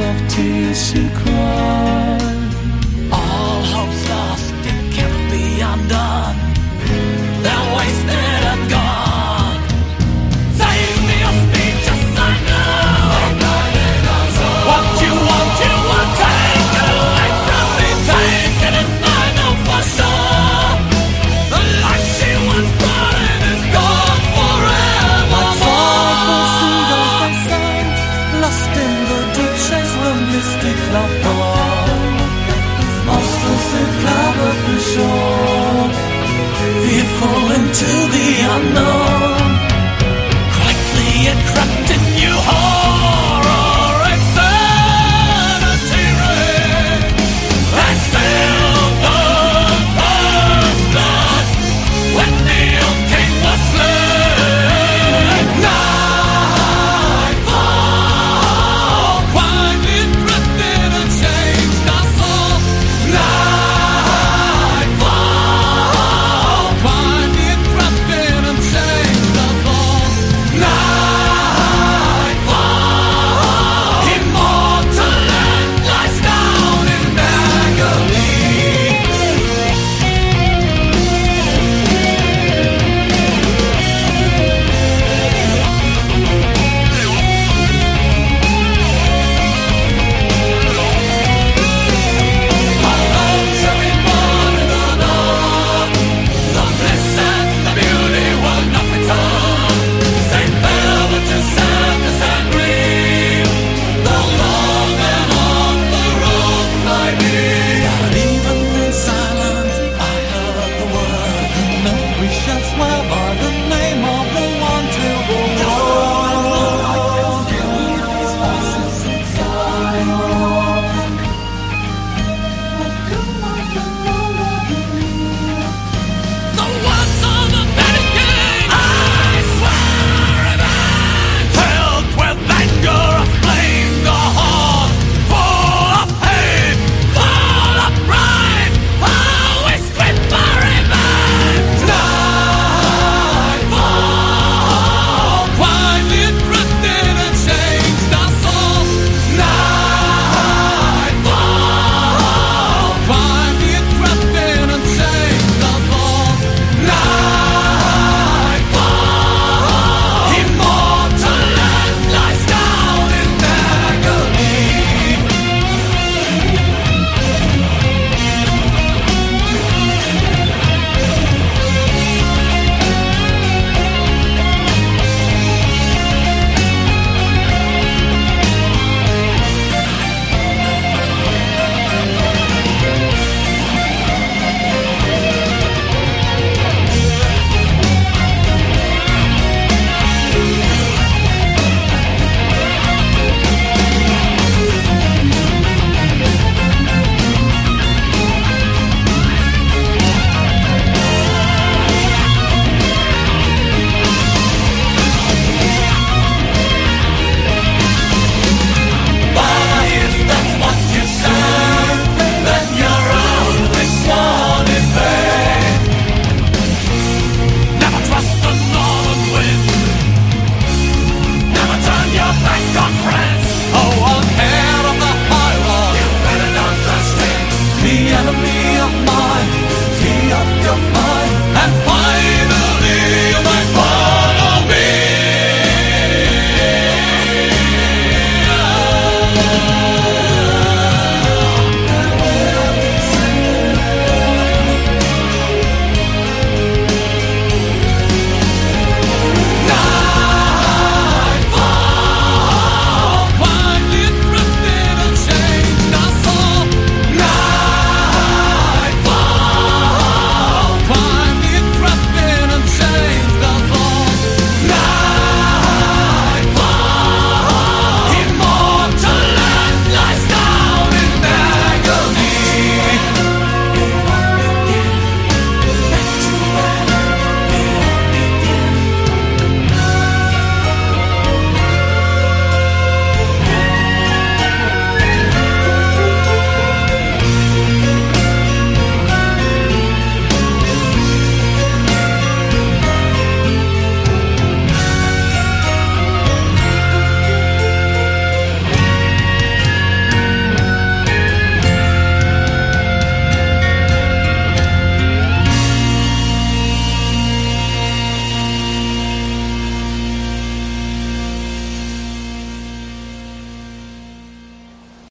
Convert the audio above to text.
of tears